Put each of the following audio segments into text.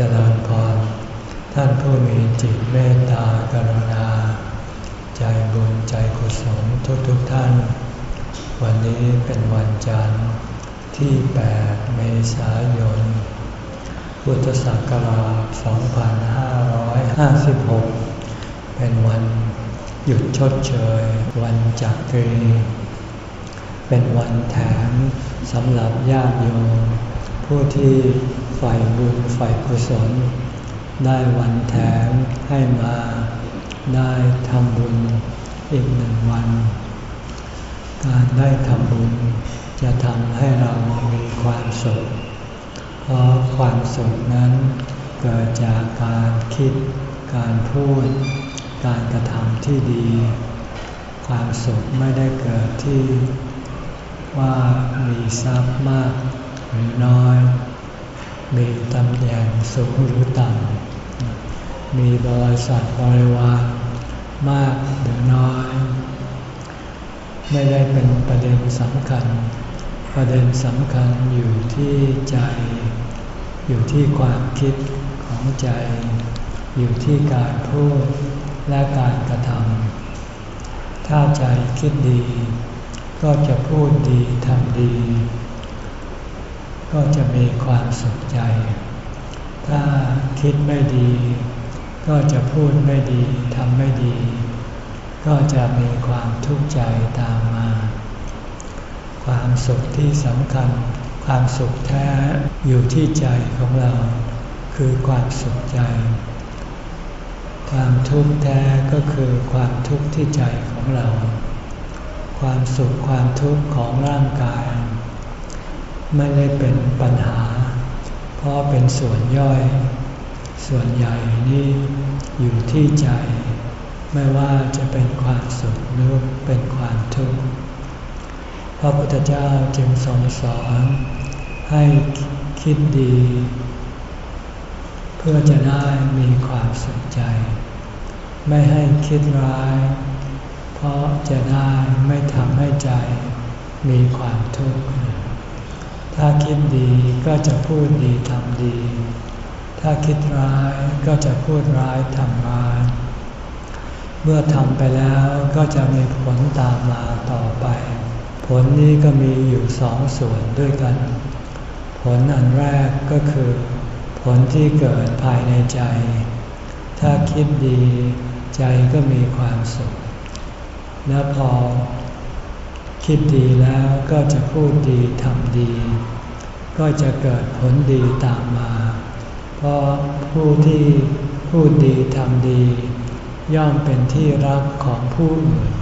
เจริญพร ท่านผู้มีจิตเมตตากรุณา ใจบุญใจกุศลทุกทุกท่าน วันนี้เป็นวันจันทร์ที่ 8 เมษายน พุทธศักราช 2556 เป็นวันหยุดชดเชย วันจักรี เป็นวันแถมสำหรับญาติโยมผู้ที่ ฝ่ายบุญฝ่ายกุศล ได้วันแถมให้มา ได้ทำบุญอีกหนึ่งวัน การได้ทำบุญจะทำให้เรามีความสุข เพราะความสุขนั้นเกิดจากการคิด การพูด การกระทำที่ดี ความสุขไม่ได้เกิดที่ว่ามีทรัพย์มากหรือน้อย มีตำแหน่งสูงหรือต่ำ มีบริษัทบริวารมากหรือน้อย ไม่ได้เป็นประเด็นสำคัญ ประเด็นสำคัญอยู่ที่ใจ อยู่ที่ความคิดของใจ อยู่ที่การพูดและการกระทำถ้าใจคิดดี ก็จะพูดดีทำดี ก็จะมีความสุขใจ ถ้าคิดไม่ดี ก็จะพูดไม่ดีทำไม่ดี ก็จะมีความทุกข์ใจตามมา ความสุขที่สำคัญ ความสุขแท้อยู่ที่ใจของเรา คือความสุขใจ ความทุกข์แท้ก็คือความทุกข์ที่ใจของเรา ความสุขความทุกข์ของร่างกาย ไม่ได้เป็นปัญหา เพราะเป็นส่วนย่อย ส่วนใหญ่นี่อยู่ที่ใจ ไม่ว่าจะเป็นความสุขหรือเป็นความทุกข์พระพุทธเจ้าจึงทรงสอนให้คิดดี เพื่อจะได้มีความสุขใจ ไม่ให้คิดร้าย เพราะจะได้ไม่ทำให้ใจมีความทุกข์ ถ้าคิดดีก็จะพูดดีทำดี ถ้าคิดร้ายก็จะพูดร้ายทำร้าย เมื่อทำไปแล้วก็จะมีผลตามมาต่อไป ผลนี้ก็มีอยู่สองส่วนด้วยกัน ผลอันแรกก็คือ ผลที่เกิดภายในใจ ถ้าคิดดีใจก็มีความสุข และพอ คิดดีแล้วก็จะพูดดีทำดี ก็จะเกิดผลดีตามมา เพราะผู้ที่พูดดีทำดี ย่อมเป็นที่รักของผู้อื่น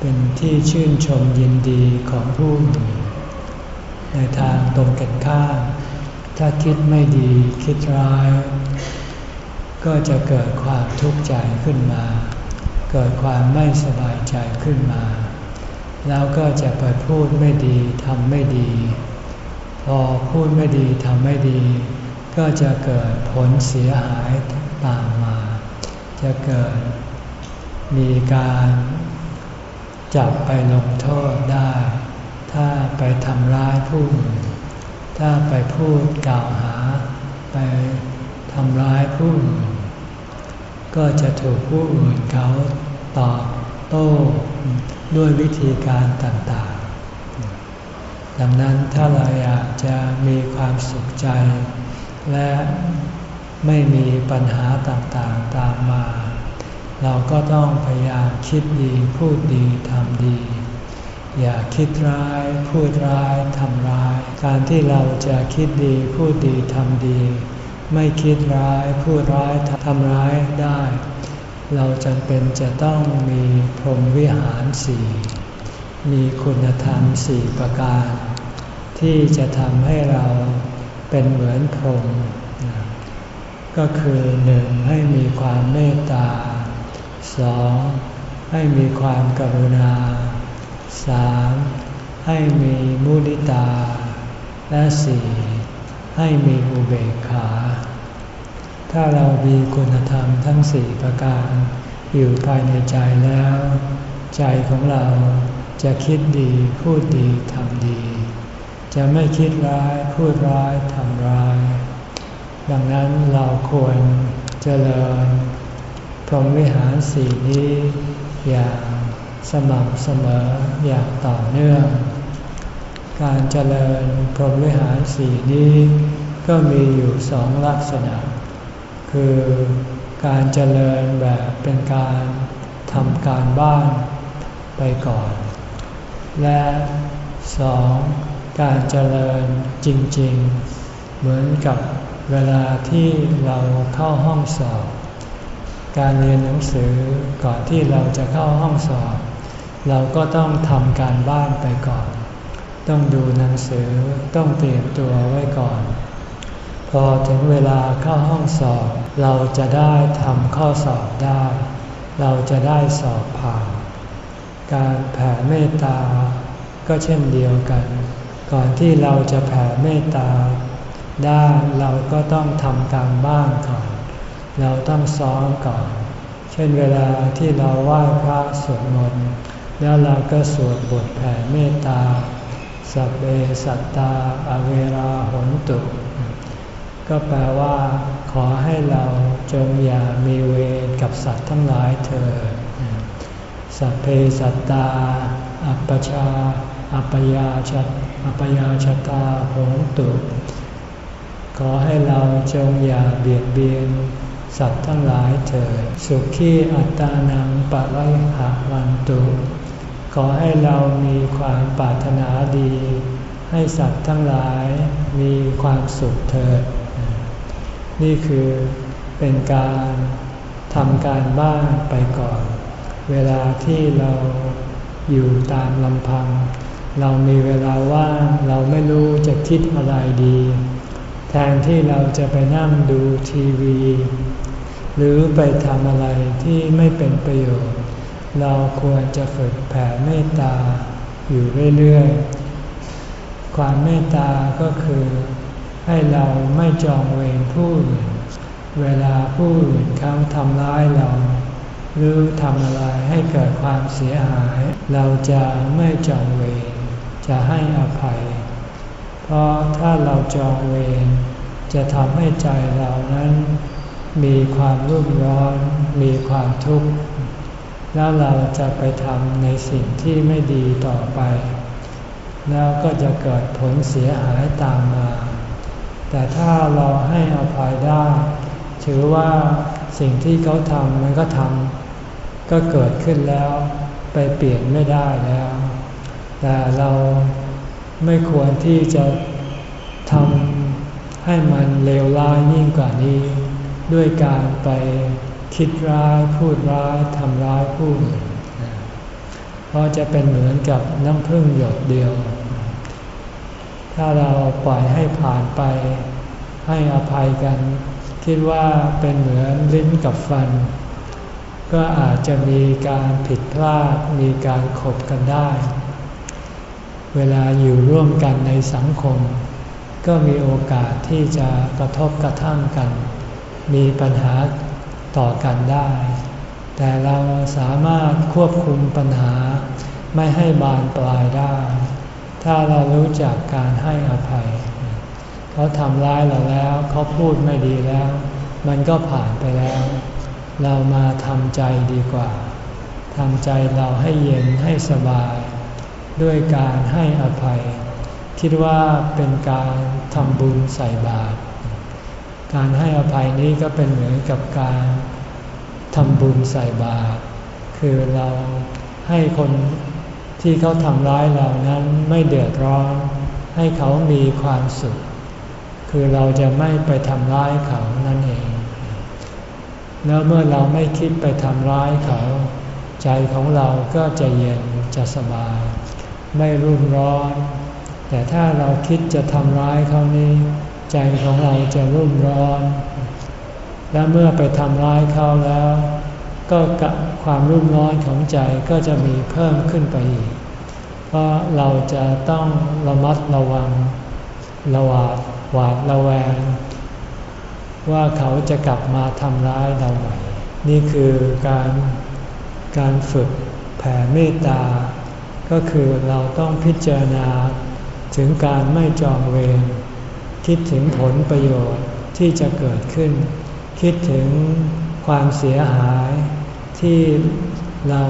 เป็นที่ชื่นชมยินดีของผู้อื่น ในทางตรงกันข้ามถ้าคิดไม่ดีคิดร้าย ก็จะเกิดความทุกข์ใจขึ้นมา เกิดความไม่สบายใจขึ้นมา แล้วก็จะไปพูดไม่ดีทำไม่ดี พอพูดไม่ดีทำไม่ดี ก็จะเกิดผลเสียหายตามมา จะเกิดมีการจับไปลงโทษได้ ถ้าไปทำร้ายผู้อื่นถ้าไปพูดกล่าวหา ไปทำร้ายผู้อื่นก็จะถูกผู้อื่นเขาตอบโต้ ด้วยวิธีการต่างๆ ดังนั้นถ้าเราอยากจะมีความสุขใจ และไม่มีปัญหาต่างๆตามมา เราก็ต้องพยายามคิดดีพูดดีทำดี อย่าคิดร้าย พูดร้ายทำร้าย การที่เราจะคิดดีพูดดีทำดี ไม่คิดร้าย พูดร้ายทำร้ายได้ เราจำเป็นจะต้องมีพรหมวิหารสี่มีคุณธรรมสี่ประการ ที่จะทำให้เราเป็นเหมือนพรหมก็คือหนึ่งให้มีความเมตตาสองให้มีความกรุณาสามให้มีมุนิตา และสี่ให้มีอุเบกขา ถ้าเรามีคุณธรรมทั้งสี่ประการ อยู่ภายในใจแล้ว ใจของเราจะคิดดีพูดดีทำดี จะไม่คิดร้ายพูดร้ายทำร้าย ดังนั้นเราควรเจริญพรหมวิหารสีนี้อย่างสม่ำเสมออย่างต่อเนื่อง การเจริญพรหมวิหารสีนี้ก็มีอยู่สองลักษณะ คือการเจริญแบบเป็นการทำการบ้านไปก่อน และสองการเจริญจริง ๆ เหมือนกับเวลาที่เราเข้าห้องสอบ การเรียนหนังสือก่อนที่เราจะเข้าห้องสอบ เราก็ต้องทำการบ้านไปก่อน ต้องดูหนังสือต้องเตรียมตัวไว้ก่อน พอถึงเวลาเข้าห้องสอบ เราจะได้ทำข้อสอบได้ เราจะได้สอบผ่าน การแผ่เมตตา ก็เช่นเดียวกัน ก่อนที่เราจะแผ่เมตตา ได้เราก็ต้องทำการบ้านก่อน เราต้องซ้อมก่อน เช่นเวลาที่เราไหว้พระสวดมนต์แล้วเราก็สวดบทแผ่เมตตา สัพเบสัตตาอเวราหนตุ ก็แปลว่า ขอให้เราจงอย่ามีเวรกับสัตว์ทั้งหลายเถิดสัพเพสัตตา อัปปชา อัปยาชอัปยาชตาโหนตุ ขอให้เราจงอย่าเบียดเบียน สัตว์ทั้งหลายเถิด สุขีอัตานังปะไลหะวันตุ ขอให้เรามีความปรารถนาดี ให้สัตว์ทั้งหลายมีความสุขเถิด นี่คือเป็นการทำการบ้านไปก่อน เวลาที่เราอยู่ตามลำพัง เรามีเวลาว่างเราไม่รู้จะคิดอะไรดี แทนที่เราจะไปนั่งดูทีวี หรือไปทำอะไรที่ไม่เป็นประโยชน์ เราควรจะฝึกแผ่เมตตาอยู่เรื่อยๆ ความเมตตาก็คือ ให้เราไม่จองเวรผู้อื่น เวลาผู้อื่นเขาทำร้ายเรา หรือทำอะไรให้เกิดความเสียหาย เราจะไม่จองเวรจะให้อภัย เพราะถ้าเราจองเวรจะทำให้ใจเรานั้นมีความรุ่มร้อน มีความทุกข์ แล้วเราจะไปทำในสิ่งที่ไม่ดีต่อไป แล้วก็จะเกิดผลเสียหายตามมา แต่ถ้าเราให้อภัยได้ ถือว่าสิ่งที่เขาทำมันก็ทำก็เกิดขึ้นแล้วไปเปลี่ยนไม่ได้แล้ว แต่เราไม่ควรที่จะทำให้มันเลวร้ายยิ่งกว่านี้ ด้วยการไปคิดร้ายพูดร้ายทำร้ายผู้อื่นเพราะจะเป็นเหมือนกับน้ำพึ่งหยดเดียว ถ้าเราปล่อยให้ผ่านไป ให้อภัยกัน คิดว่าเป็นเหมือนลิ้นกับฟัน ก็อาจจะมีการผิดพลาดมีการขบกันได้ เวลาอยู่ร่วมกันในสังคม ก็มีโอกาสที่จะกระทบกระทั่งกัน มีปัญหาต่อกันได้ แต่เราสามารถควบคุมปัญหาไม่ให้บานปลายได้ ถ้าเรารู้จักการให้อภัย เขาทำร้ายเราแล้ว เขาพูดไม่ดีแล้ว มันก็ผ่านไปแล้ว เรามาทำใจดีกว่าทำใจเราให้เย็นให้สบาย ด้วยการให้อภัย คิดว่าเป็นการทำบุญใส่บาตรการให้อภัยนี้ก็เป็นเหมือนกับการทำบุญใส่บาตรคือเราให้คน ที่เขาทำร้ายเรานั้นไม่เดือดร้อน ให้เขามีความสุข คือเราจะไม่ไปทำร้ายเขานั่นเอง แล้วเมื่อเราไม่คิดไปทำร้ายเขา ใจของเราก็จะเย็นจะสบาย ไม่รุ่มร้อน แต่ถ้าเราคิดจะทำร้ายเขานี้ ใจของเราจะรุ่มร้อน และเมื่อไปทำร้ายเขาแล้ว ก็ ความรุ่มร้อนของใจก็จะมีเพิ่มขึ้นไปอีก เพราะเราจะต้องระมัดระวังระวาดหวาดระแวง ว่าเขาจะกลับมาทำร้ายเราใหม่ นี่คือการการฝึกแผ่เมตตา ก็คือเราต้องพิจารณาถึงการไม่จองเวรคิดถึงผลประโยชน์ที่จะเกิดขึ้น คิดถึงความเสียหาย ที่เรา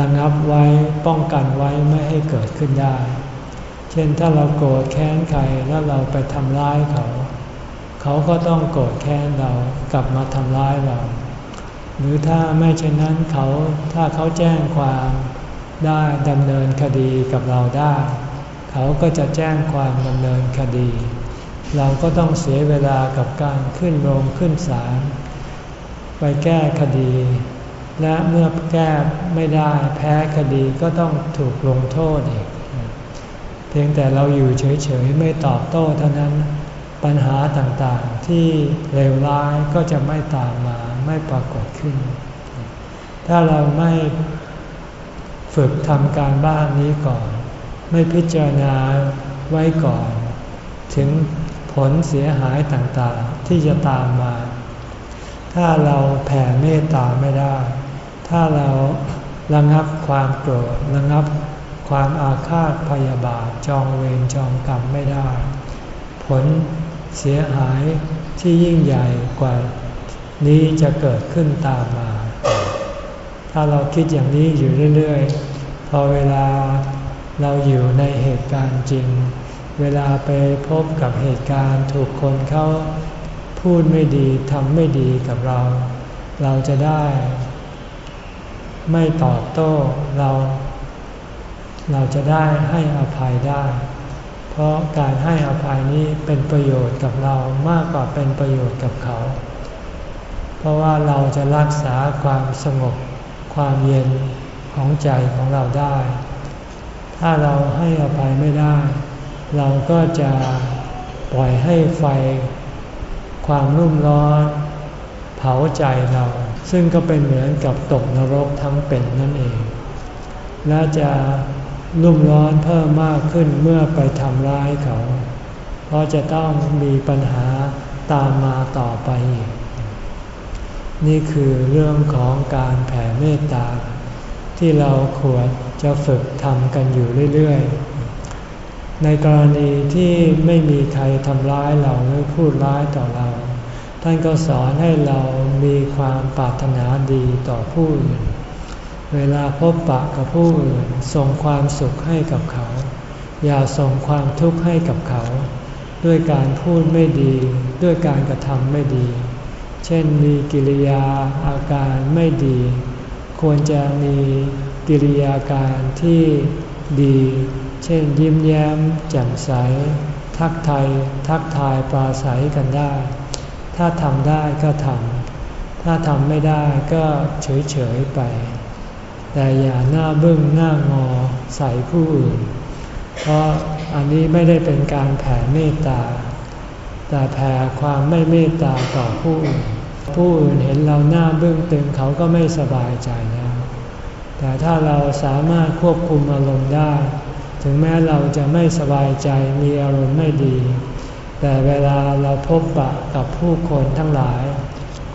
ระงับไว้ป้องกันไว้ไม่ให้เกิดขึ้นได้ เช่นถ้าเราโกรธแค้นใครแล้วเราไปทำร้ายเขา เขาก็ต้องโกรธแค้นเรากลับมาทำร้ายเรา หรือถ้าไม่เช่นนั้นเขาถ้าเขาแจ้งความได้ดำเนินคดีกับเราได้ เขาก็จะแจ้งความดำเนินคดี เราก็ต้องเสียเวลากับการขึ้นโรงขึ้นศาล ไปแก้คดี และเมื่อแก้ไม่ได้แพ้คดีก็ต้องถูกลงโทษอีก เพียงแต่เราอยู่เฉยๆไม่ตอบโต้เท่านั้นปัญหาต่างๆที่เลวร้ายก็จะไม่ตามมาไม่ปรากฏขึ้น ถ้าเราไม่ฝึกทำการบ้านนี้ก่อน ไม่พิจารณาไว้ก่อน ถึงผลเสียหายต่างๆที่จะตามมา ถ้าเราแผ่เมตตาไม่ได้ ถ้าเราระงับความโกรธระงับความอาฆาตพยาบาทจองเวรจองกรรมไม่ได้ ผลเสียหายที่ยิ่งใหญ่กว่านี้จะเกิดขึ้นตามมา ถ้าเราคิดอย่างนี้อยู่เรื่อยๆ พอเวลาเราอยู่ในเหตุการณ์จริง เวลาไปพบกับเหตุการณ์ถูกคนเขา พูดไม่ดีทำไม่ดีกับเรา เราจะได้ ไม่ตอบโต้เรา เราจะได้ให้อภัยได้ เพราะการให้อภัยนี้เป็นประโยชน์กับเรามากกว่าเป็นประโยชน์กับเขา เพราะว่าเราจะรักษาความสงบความเย็นของใจของเราได้ ถ้าเราให้อภัยไม่ได้ เราก็จะปล่อยให้ไฟ ความรุ่มร้อน เผาใจเรา ซึ่งก็เป็นเหมือนกับตกนรกทั้งเป็นนั่นเอง และจะรุ่มร้อนเพิ่มมากขึ้นเมื่อไปทำร้ายเขา เพราะจะต้องมีปัญหาตามมาต่อไป นี่คือเรื่องของการแผ่เมตตา ที่เราควรจะฝึกทำกันอยู่เรื่อยๆ ในกรณีที่ไม่มีใครทำร้ายเราหรือพูดร้ายต่อเรา ท่านก็สอนให้เรามีความปรารถนาดีต่อผู้อื่น เวลาพบปะกับผู้อื่นส่งความสุขให้กับเขา อย่าส่งความทุกข์ให้กับเขา ด้วยการพูดไม่ดี ด้วยการกระทำไม่ดี เช่นมีกิริยาอาการไม่ดี ควรจะมีกิริยาการที่ดี เช่นยิ้มแย้ม แจ่มใส ทักทายทักทายปราศัยกันได้ ถ้าทำได้ก็ทำถ้าทำไม่ได้ก็เฉยเฉยไป แต่อย่าหน้าบึ้งหน้างอใส่ผู้อื่น เพราะอันนี้ไม่ได้เป็นการแผ่เมตตา แต่แผ่ความไม่เมตตาต่อผู้อื่นผู้อื่นเห็นเราหน้าเบื้องตึงเขาก็ไม่สบายใจแล้วแต่ถ้าเราสามารถควบคุมอารมณ์ได้ ถึงแม้เราจะไม่สบายใจมีอารมณ์ไม่ดี แต่เวลาเราพบปะกับผู้คนทั้งหลาย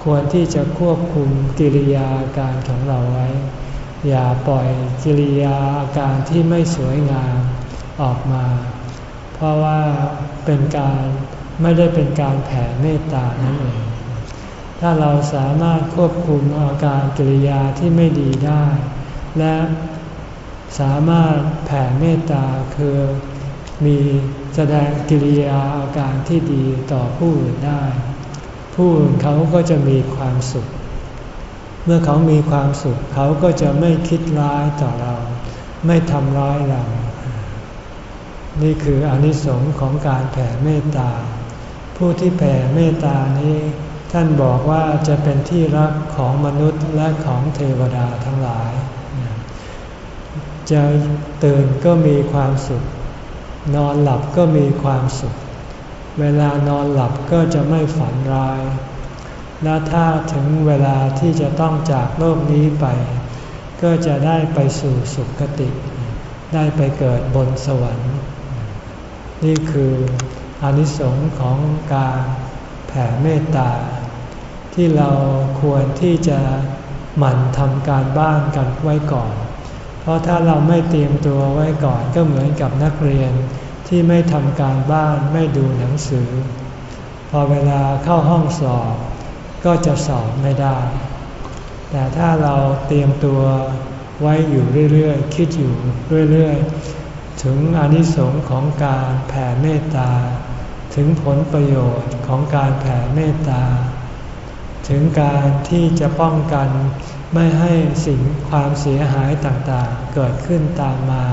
ควรที่จะควบคุมกิริยาการของเราไว้ อย่าปล่อยกิริยาอาการที่ไม่สวยงามออกมา เพราะว่าเป็นการไม่ได้เป็นการแผ่เมตตานั่นเอง ถ้าเราสามารถควบคุมอาการกิริยาที่ไม่ดีได้ และ สามารถแผ่เมตตาคือมีแสดงกิริยาอาการที่ดีต่อผู้อื่นได้ ผู้อื่นเขาก็จะมีความสุข เมื่อเขามีความสุขเขาก็จะไม่คิดร้ายต่อเรา ไม่ทำร้ายเรา นี่คืออนิสงค์ของการแผ่เมตตา ผู้ที่แผ่เมตตานี้ ท่านบอกว่าจะเป็นที่รักของมนุษย์และของเทวดาทั้งหลาย จะตื่นก็มีความสุข นอนหลับก็มีความสุข เวลานอนหลับก็จะไม่ฝันร้าย และถ้าถึงเวลาที่จะต้องจากโลกนี้ไป ก็จะได้ไปสู่สุขติ ได้ไปเกิดบนสวรรค์ นี่คืออานิสงส์ของการแผ่เมตตา ที่เราควรที่จะหมั่นทำการบ้านกันไว้ก่อน เพราะถ้าเราไม่เตรียมตัวไว้ก่อนก็เหมือนกับนักเรียนที่ไม่ทำการบ้านไม่ดูหนังสือ พอเวลาเข้าห้องสอบ ก็จะสอบไม่ได้ แต่ถ้าเราเตรียมตัวไว้อยู่เรื่อยๆ คิดอยู่เรื่อยๆ ถึงอนิสงค์ของการแผ่เมตตา ถึงผลประโยชน์ของการแผ่เมตตา ถึงการที่จะป้องกัน ไม่ให้สิ่งความเสียหายต่างๆ เกิดขึ้นตามมา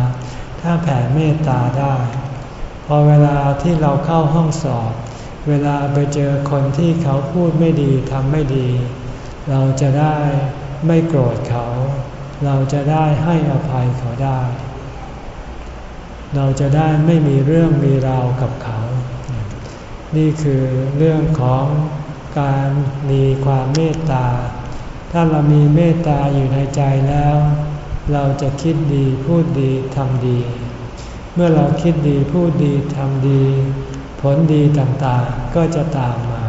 ถ้าแผ่เมตตาได้ พอเวลาที่เราเข้าห้องสอบ เวลาไปเจอคนที่เขาพูดไม่ดีทำไม่ดี เราจะได้ไม่โกรธเขา เราจะได้ให้อภัยเขาได้ เราจะได้ไม่มีเรื่องมีราวกับเขา นี่คือเรื่องของการมีความเมตตา ถ้าเรามีเมตตาอยู่ในใจแล้ว เราจะคิดดีพูดดีทำดี เมื่อเราคิดดีพูดดีทำดี ผลดีต่างๆก็จะตามมา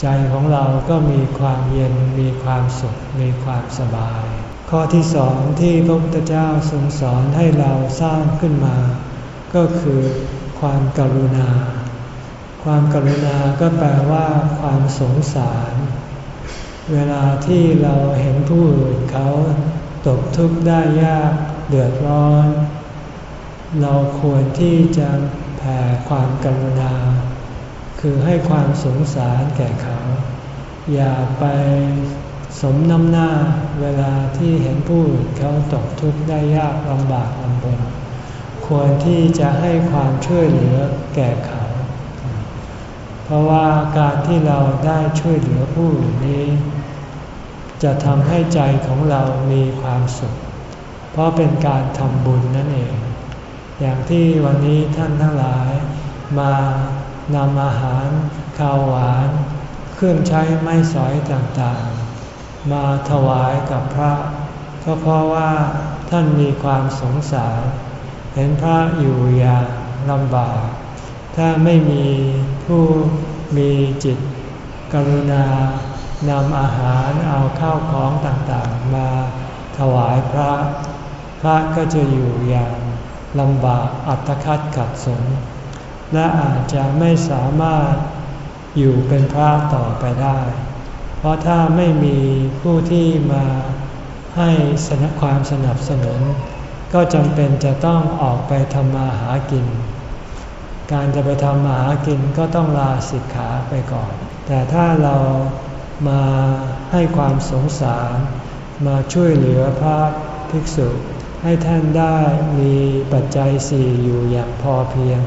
ใจของเราก็มีความเย็นมีความสุขมีความสบาย ข้อที่สองที่พระพุทธเจ้าทรงสอนให้เราสร้างขึ้นมา ก็คือความกรุณา ความกรุณาก็แปลว่าความสงสาร เวลาที่เราเห็นผู้อื่นเขาตกทุกข์ได้ยากเดือดร้อน เราควรที่จะแผ่ความกรุณา คือให้ความสงสารแก่เขา อย่าไปสมน้ำหน้าเวลาที่เห็นผู้อื่นเขาตกทุกข์ได้ยากลำบากลำบนควรที่จะให้ความช่วยเหลือแก่เขา เพราะว่าการที่เราได้ช่วยเหลือผู้อื่นนี้ จะทำให้ใจของเรามีความสุข เพราะเป็นการทำบุญนั่นเอง อย่างที่วันนี้ท่านทั้งหลายมานำอาหารข้าวหวาน เครื่องใช้ไม้สอยต่างๆ มาถวายกับพระก็เพราะว่าท่านมีความสงสาร เห็นพระอยู่อย่างลำบาก ถ้าไม่มีผู้มีจิตกรุณา นำอาหารเอาข้าวของต่างๆ มาถวายพระ พระก็จะอยู่อย่างลำบากอัตคัดขัดสน และอาจจะไม่สามารถอยู่เป็นพระต่อไปได้ เพราะถ้าไม่มีผู้ที่มาให้สนับความสนับสนุน ก็จำเป็นจะต้องออกไปทำมาหากิน การจะไปทำมาหากินก็ต้องลาสิกขาไปก่อน แต่ถ้าเรา มาให้ความสงสาร มาช่วยเหลือพระภิกษุ ให้ท่านได้มีปัจจัยสี่อยู่อย่างพอเพียง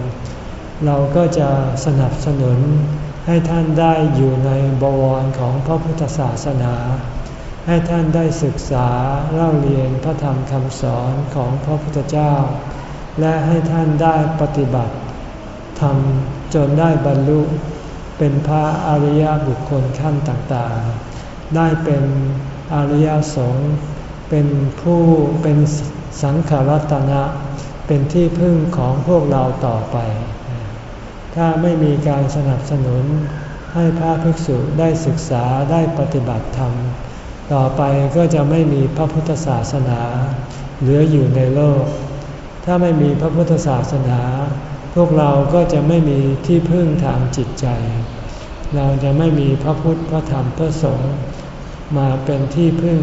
เราก็จะสนับสนุนให้ท่านได้อยู่ในบวรของพระพุทธศาสนา ให้ท่านได้ศึกษาเล่าเรียนพระธรรมคำสอนของพระพุทธเจ้า และให้ท่านได้ปฏิบัติทำจนได้บรรลุ เป็นพระอริยบุคคลขั้นต่างๆ ได้เป็นอริยสงฆ์เป็นผู้เป็นสังขรัตนะเป็นที่พึ่งของพวกเราต่อไป ถ้าไม่มีการสนับสนุนให้พระภิกษุได้ศึกษาได้ปฏิบัติธรรม ต่อไปก็จะไม่มีพระพุทธศาสนา เหลืออยู่ในโลก ถ้าไม่มีพระพุทธศาสนา พวกเราก็จะไม่มีที่พึ่งทางจิตใจ เราจะไม่มีพระพุทธพระธรรมพระสงฆ์มาเป็นที่พึ่ง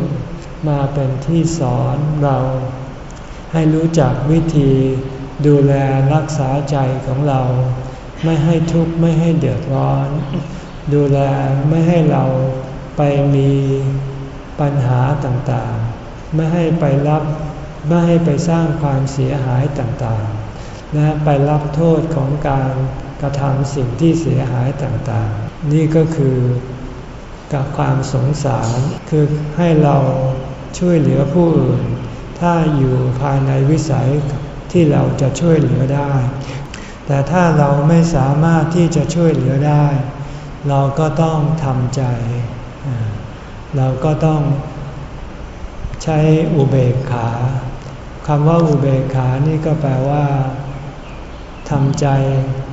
มาเป็นที่สอนเรา ให้รู้จักวิธีดูแลรักษาใจของเรา ไม่ให้ทุกข์ไม่ให้เดือดร้อน ดูแลไม่ให้เราไปมีปัญหาต่างๆ ไม่ให้ไปรับ ไม่ให้ไปสร้างความเสียหายต่างๆ และไปรับโทษของการกระทำสิ่งที่เสียหายต่างๆ นี่ก็คือกับความสงสารคือให้เราช่วยเหลือผู้อื่น ถ้าอยู่ภายในวิสัยที่เราจะช่วยเหลือได้ แต่ถ้าเราไม่สามารถที่จะช่วยเหลือได้ เราก็ต้องทำใจ เราก็ต้องใช้อุเบกขาคำว่าอุเบกขานี่ก็แปลว่า ทำใจ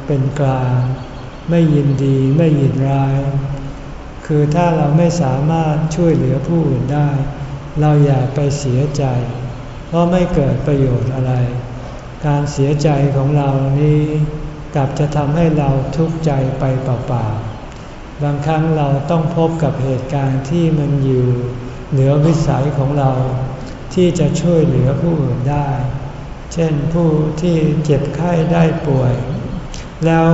เป็นกลาง ไม่ยินดีไม่ยินร้าย คือถ้าเราไม่สามารถช่วยเหลือผู้อื่นได้ เราอย่าไปเสียใจ เพราะไม่เกิดประโยชน์อะไร การเสียใจของเรานี้กลับจะทำให้เราทุกข์ใจไปเปล่าๆ บางครั้งเราต้องพบกับเหตุการณ์ที่มันอยู่เหนือวิสัยของเรา ที่จะช่วยเหลือผู้อื่นได้ เช่นผู้ที่เจ็บไข้ได้ป่วย แล้ว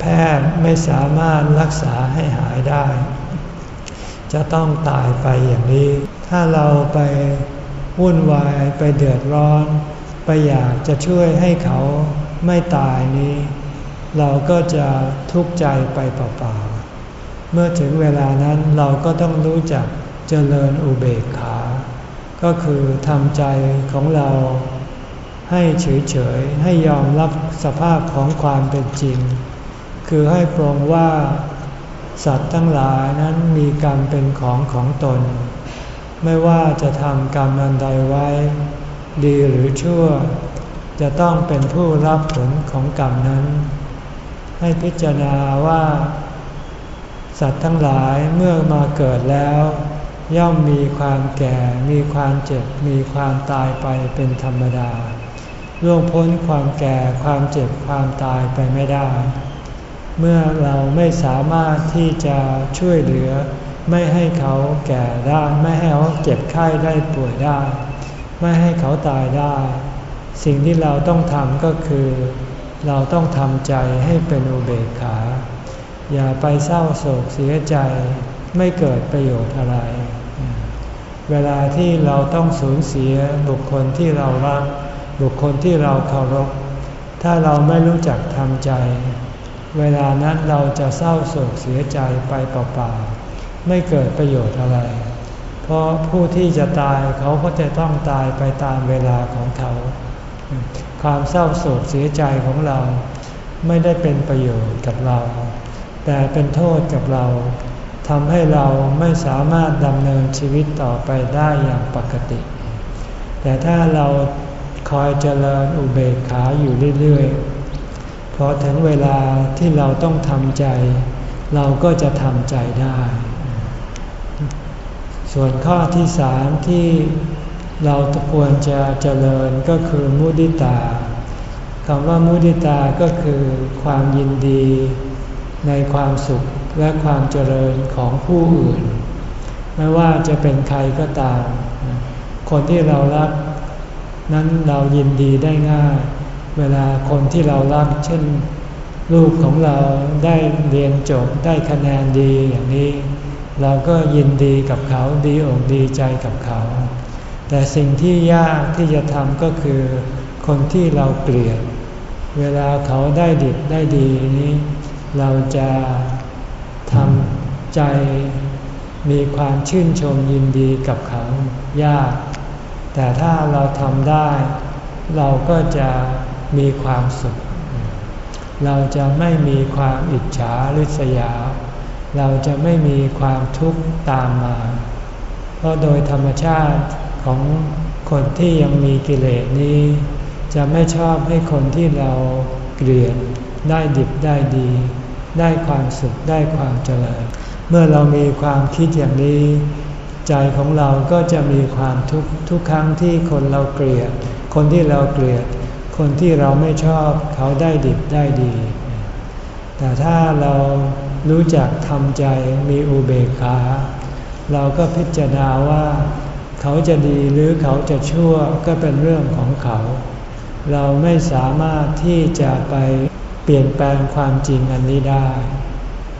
แพทย์ไม่สามารถรักษาให้หายได้ จะต้องตายไปอย่างนี้ ถ้าเราไปวุ่นวายไปเดือดร้อน ไปอยากจะช่วยให้เขาไม่ตายนี้ เราก็จะทุกข์ใจไปเปล่าๆ เมื่อถึงเวลานั้นเราก็ต้องรู้จักเจริญอุเบกขา ก็คือทำใจของเรา ให้เฉยๆ ให้ยอมรับสภาพของความเป็นจริง คือให้ปรงว่าสัตว์ทั้งหลายนั้นมีกรรมเป็นของของตน ไม่ว่าจะทำกรรมอันใดไว้ ดีหรือชั่ว จะต้องเป็นผู้รับผลของกรรมนั้น ให้พิจารณาว่า สัตว์ทั้งหลายเมื่อมาเกิดแล้ว ย่อมมีความแก่ มีความเจ็บ มีความตายไปเป็นธรรมดา ล่วงพ้นความแก่ความเจ็บความตายไปไม่ได้ เมื่อเราไม่สามารถที่จะช่วยเหลือ ไม่ให้เขาแก่ได้ไม่ให้เขาเจ็บไข้ได้ป่วยได้ ไม่ให้เขาตายได้ สิ่งที่เราต้องทำก็คือ เราต้องทำใจให้เป็นอุเบกขา อย่าไปเศร้าโศกเสียใจไม่เกิดประโยชน์อะไร เวลาที่เราต้องสูญเสียบุคคลที่เรารัก บุคคลที่เราเคารพ ถ้าเราไม่รู้จักทำใจ เวลานั้นเราจะเศร้าโศกเสียใจไปเปล่าๆ ไม่เกิดประโยชน์อะไร เพราะผู้ที่จะตายเขาก็จะต้องตายไปตามเวลาของเขา ความเศร้าโศกเสียใจของเราไม่ได้เป็นประโยชน์กับเรา แต่เป็นโทษกับเราทำให้เราไม่สามารถดำเนินชีวิตต่อไปได้อย่างปกติ แต่ถ้าเรา คอยเจริญอุเบกขาอยู่เรื่อยๆ พอถึงเวลาที่เราต้องทำใจ เราก็จะทำใจได้ ส่วนข้อที่สามที่เราควรจะเจริญก็คือมุดิตาคำว่ามุดิตาก็คือความยินดีในความสุขและความเจริญของผู้อื่น ไม่ว่าจะเป็นใครก็ตาม คนที่เรารัก นั้นเรายินดีได้ง่าย เวลาคนที่เรารัก เช่น ลูกของเราได้เรียนจบได้คะแนนดีอย่างนี้ เราก็ยินดีกับเขาดีอกดีใจกับเขา แต่สิ่งที่ยากที่จะทำก็คือ คนที่เราเกลียด เวลาเขาได้ดิบได้ดีนี้ เราจะทำใจมีความชื่นชมยินดีกับเขายาก แต่ถ้าเราทำได้ เราก็จะมีความสุข เราจะไม่มีความอิจฉาริษยา เราจะไม่มีความทุกข์ตามมา เพราะโดยธรรมชาติของคนที่ยังมีกิเลสนี้ จะไม่ชอบให้คนที่เราเกลียดได้ดิบได้ดี ได้ความสุขได้ความเจริญ เมื่อเรามีความคิดอย่างนี้ ใจของเราก็จะมีความทุกข์ทุกครั้งที่คนเราเกลียด คนที่เราเกลียด คนที่เราไม่ชอบเขาได้ดิบได้ดี แต่ถ้าเรารู้จักทำใจมีอุเบกขา เราก็พิจารณาว่า เขาจะดีหรือเขาจะชั่วก็เป็นเรื่องของเขา เราไม่สามารถที่จะไปเปลี่ยนแปลงความจริงอันนี้ได้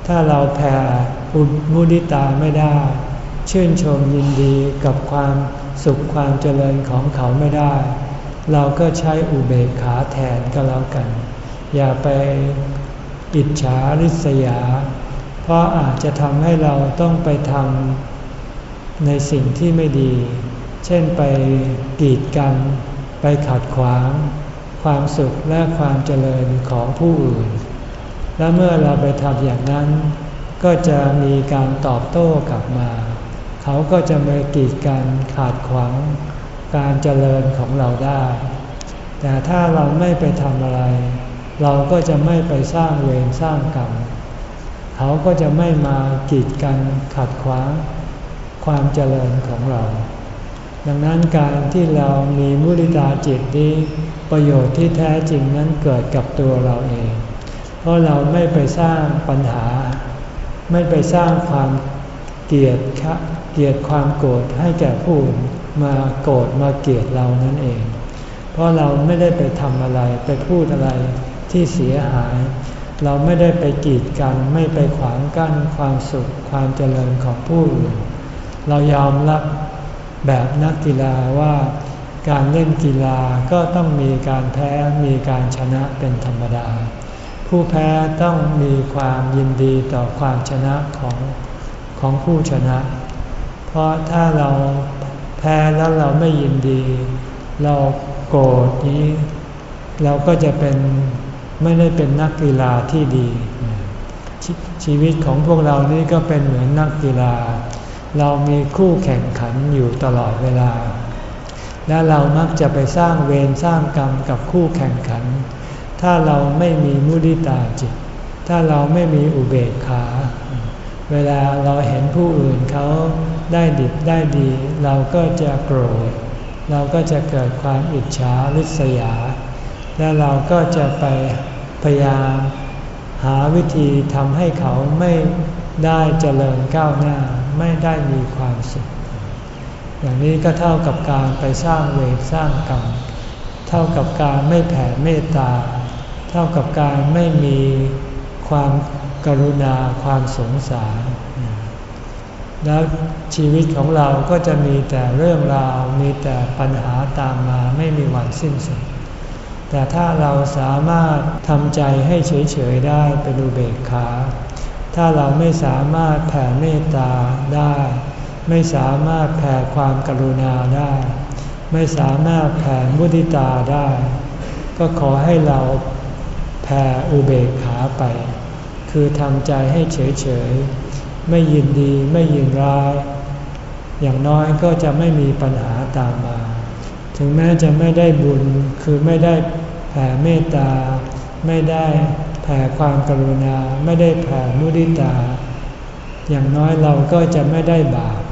ถ้าเราแผ่มุดิตาไม่ได้ ชื่นชมยินดีกับความสุขความเจริญของเขาไม่ได้ เราก็ใช้อุเบกขาแทนก็แล้วกัน อย่าไปอิจฉาริษยา เพราะอาจจะทำให้เราต้องไปทำในสิ่งที่ไม่ดี เช่นไปกีดกัน ไปขัดขวาง ความสุขและความเจริญของผู้อื่น และเมื่อเราไปทำอย่างนั้น ก็จะมีการตอบโต้กลับมา เขาก็จะมากีดกันขาดขวางการเจริญของเราได้ แต่ถ้าเราไม่ไปทำอะไร เราก็จะไม่ไปสร้างเวรสร้างกรรม เขาก็จะไม่มากีดกันขัดขวางความเจริญของเรา ดังนั้นการที่เรามีมุริตาจิตนี้ประโยชน์ที่แท้จริงนั้นเกิดกับตัวเราเอง เพราะเราไม่ไปสร้างปัญหา ไม่ไปสร้างความเกลียด เกลียดความโกรธให้แก่ผู้มาโกรธมาเกลียดเรานั่นเอง เพราะเราไม่ได้ไปทำอะไรไปพูดอะไรที่เสียหาย เราไม่ได้ไปกีดกันไม่ไปขวางกั้นความสุขความเจริญของผู้อื่น เรายอมรับแบบนักกีฬาว่าการเล่นกีฬาก็ต้องมีการแพ้มีการชนะเป็นธรรมดา ผู้แพ้ต้องมีความยินดีต่อความชนะของของผู้ชนะ เพราะถ้าเราแพ้แล้วเราไม่ยินดี เราโกรธนี้ เราก็จะเป็นไม่ได้เป็นนักกีฬาที่ดีชชีวิตของพวกเรานี่ก็เป็นเหมือนนักกีฬา เรามีคู่แข่งขันอยู่ตลอดเวลา และเรามักจะไปสร้างเวรสร้างกรรมกับคู่แข่งขัน ถ้าเราไม่มีมุดิตาจิต ถ้าเราไม่มีอุเบกขา เวลาเราเห็นผู้อื่นเขาได้ดิบได้ดี เราก็จะโกรธ เราก็จะเกิดความอิจฉาริษยา และเราก็จะไปพยายามหาวิธีทำให้เขาไม่ได้เจริญก้าวหน้าไม่ได้มีความสุข อย่างนี้ก็เท่ากับการไปสร้างเวรสร้างกรรมเท่ากับการไม่แผ่เมตตา เท่ากับการไม่มีความ กรุณาความสงสาร แล้วชีวิตของเราก็จะมีแต่เรื่องราวมีแต่ปัญหาตามมาไม่มีวันสิ้นสุด แต่ถ้าเราสามารถทำใจให้เฉยๆได้เป็นอุเบกขา ถ้าเราไม่สามารถแผ่เมตตาได้ ไม่สามารถแผ่ความกรุณาได้ ไม่สามารถแผ่มุติตาได้ ก็ขอให้เราแผ่อุเบกขาไป คือทำใจให้เฉยๆ ไม่ยินดีไม่ยินร้าย อย่างน้อยก็จะไม่มีปัญหาตามมา ถึงแม้จะไม่ได้บุญคือไม่ได้แผ่เมตตา ไม่ได้แผ่ความกรุณา ไม่ได้แผ่มุดิตา อย่างน้อยเราก็จะไม่ได้บาป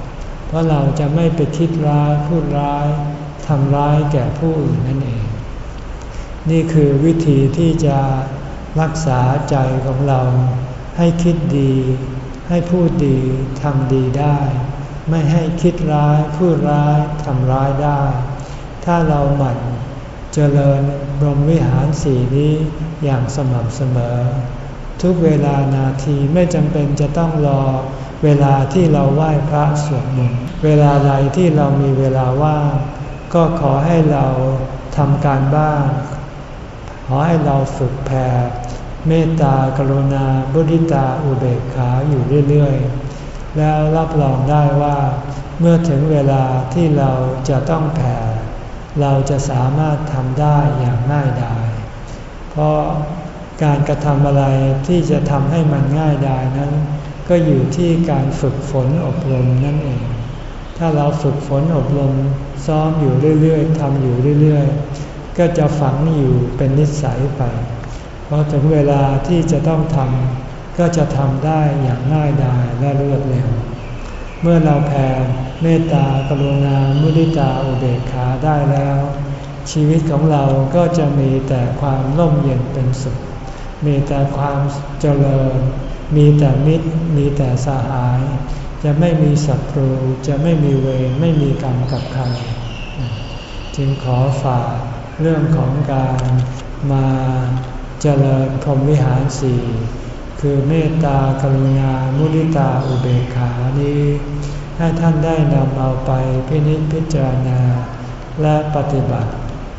เพราะเราจะไม่ไปคิดร้ายพูดร้ายทำร้ายแก่ผู้อื่นนั่นเอง นี่คือวิธีที่จะ รักษาใจของเรา ให้คิดดี ให้พูดดีทำดีได้ ไม่ให้คิดร้ายพูดร้ายทำร้ายได้ ถ้าเราหมั่นเจริญบรมวิหารสีนี้อย่างสม่ำเสมอ ทุกเวลานาทีไม่จำเป็นจะต้องรอเวลาที่เราไหว้พระสวดมนต์เวลาใดที่เรามีเวลาว่างก็ขอให้เราทำการบ้าน ขอให้เราฝึกแผ่ เมตตากรุณาบุริตาอุเบกขาอยู่เรื่อยๆ แล้วรับรองได้ว่า เมื่อถึงเวลาที่เราจะต้องแผ่ เราจะสามารถทำได้อย่างง่ายดาย เพราะการกระทำอะไรที่จะทำให้มันง่ายดายนั้น ก็อยู่ที่การฝึกฝนอบรมนั่นเอง ถ้าเราฝึกฝนอบรมซ้อมอยู่เรื่อยๆทำอยู่เรื่อยๆ ก็จะฝังอยู่เป็นนิสัยไป พอถึงเวลาที่จะต้องทำก็จะทำได้อย่างง่ายดายและรวดเร็ว เมื่อเราแผ่เมตตากรุณา มุทิตาอุเบกขาได้แล้ว ชีวิตของเราก็จะมีแต่ความร่มเย็นเป็นสุข มีแต่ความเจริญ มีแต่มิตร มีแต่สหาย จะไม่มีศัตรู จะไม่มีเวร ไม่มีกรรมกับใคร จึงขอฝากเรื่องของการมา เจริญพรหมวิหารสี่คือเมตตากรุณา มุทิตาอุเบกขานี้ ให้ท่านได้นำเอาไปพินิจพิจารณา และปฏิบัติ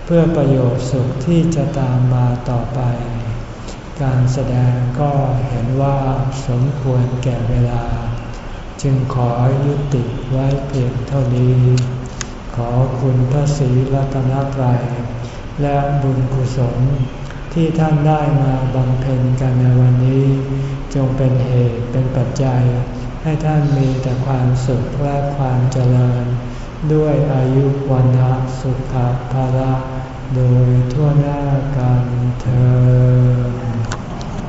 เพื่อประโยชน์สุขที่จะตามมาต่อไป การแสดงก็เห็นว่าสมควรแก่เวลา จึงขอยุติไว้เพียงเท่านี้ ขอคุณพระศรีรัตนตรัยและบุญกุศล ที่ท่านได้มาบำเพ็ญกันในวันนี้ จงเป็นเหตุเป็นปัจจัย ให้ท่านมีแต่ความสุขและความเจริญ ด้วยอายุวันะสุขภาระโดยทั่วหน้ากันเธอ